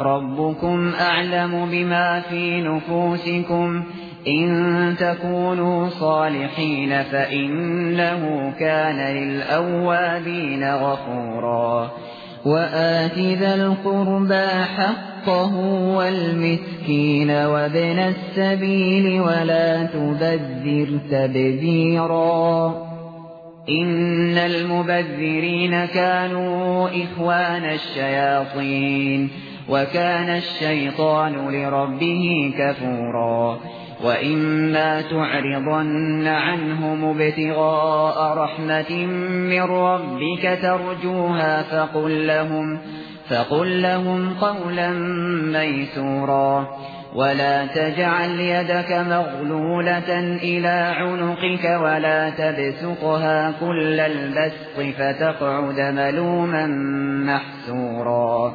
ربكم أعلم بما في نفوسكم إن تكونوا صالحين فإنه كان للأوابين غفورا وآت ذا القربى حقه والمسكين وابن السبيل ولا تبذر تبذيرا إن المبذرين كانوا إخوان الشياطين وكان الشيطان لربه كفورا وإما تعرضن عنهم ابتغاء رحمة من ربك ترجوها فقل لهم فقل لهم قولا ميسورا ولا تجعل يدك مغلولة إلى عنقك ولا تبسطها كل البسط فتقعد ملوما محسورا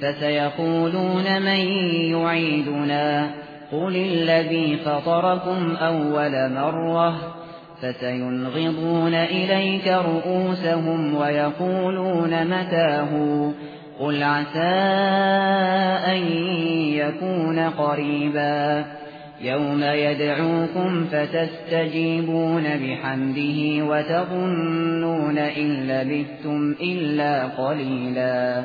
فسيقولون من يعيدنا قل الذي فطركم أول مرة فسينغضون إليك رؤوسهم ويقولون متاه قل عسى أن يكون قريبا يوم يدعوكم فتستجيبون بحمده وتظنون إن لبثتم إلا قليلا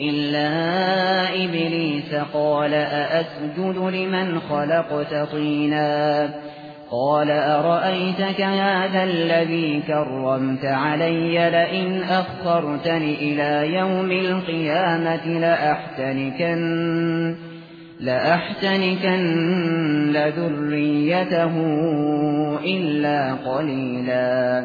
إلا إبليس قال أأسجد لمن خلقت طيناً قال أرأيتك هذا الذي كرمت علي لئن أخرتني إلى يوم القيامة لأحتنكن لأحتنكن لذريته إلا قليلا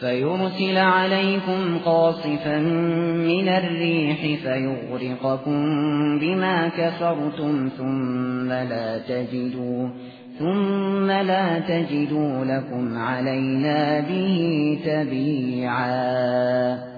فَيُرْسِلَ عَلَيْكُمْ قَاصِفًا مِنَ الرِّيحِ فَيُغْرِقَكُم بِمَا كَفَرْتُمْ ثُمَّ لَا تَجِدُوا ثُمَّ لَا تَجِدُوا لَكُمْ عَلَيْنَا بِهِ تَبِيعًا.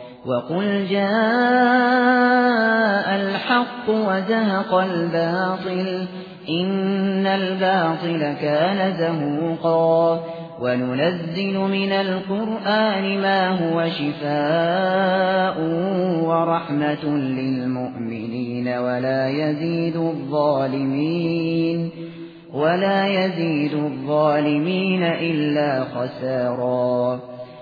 وقل جاء الحق وزهق الباطل إن الباطل كان زهوقا وننزل من القرآن ما هو شفاء ورحمة للمؤمنين ولا يزيد الظالمين ولا يزيد الظالمين إلا خسارا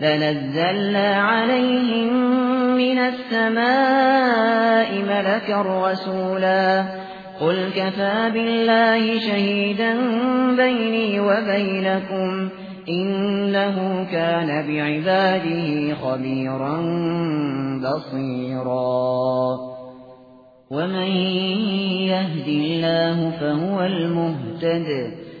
لنزلنا عليهم من السماء ملكا رسولا. قل كفى بالله شهيدا بيني وبينكم. إنه كان بعباده خبيرا بصيرا. ومن يهد الله فهو المهتد.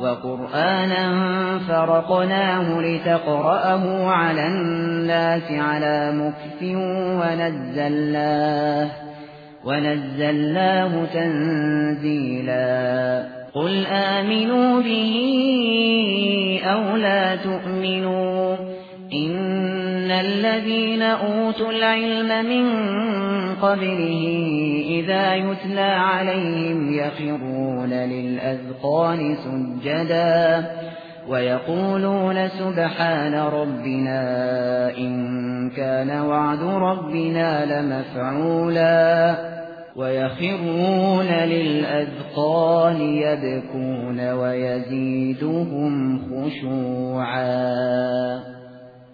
وقرآنا فرقناه لتقرأه على الناس على مكف ونزلناه ونزلناه تنزيلا. قل آمنوا به أو لا تؤمنوا الذين أوتوا العلم من قبله إذا يتلى عليهم يخرون للأذقان سجدا ويقولون سبحان ربنا إن كان وعد ربنا لمفعولا ويخرون للأذقان يبكون ويزيدهم خشوعا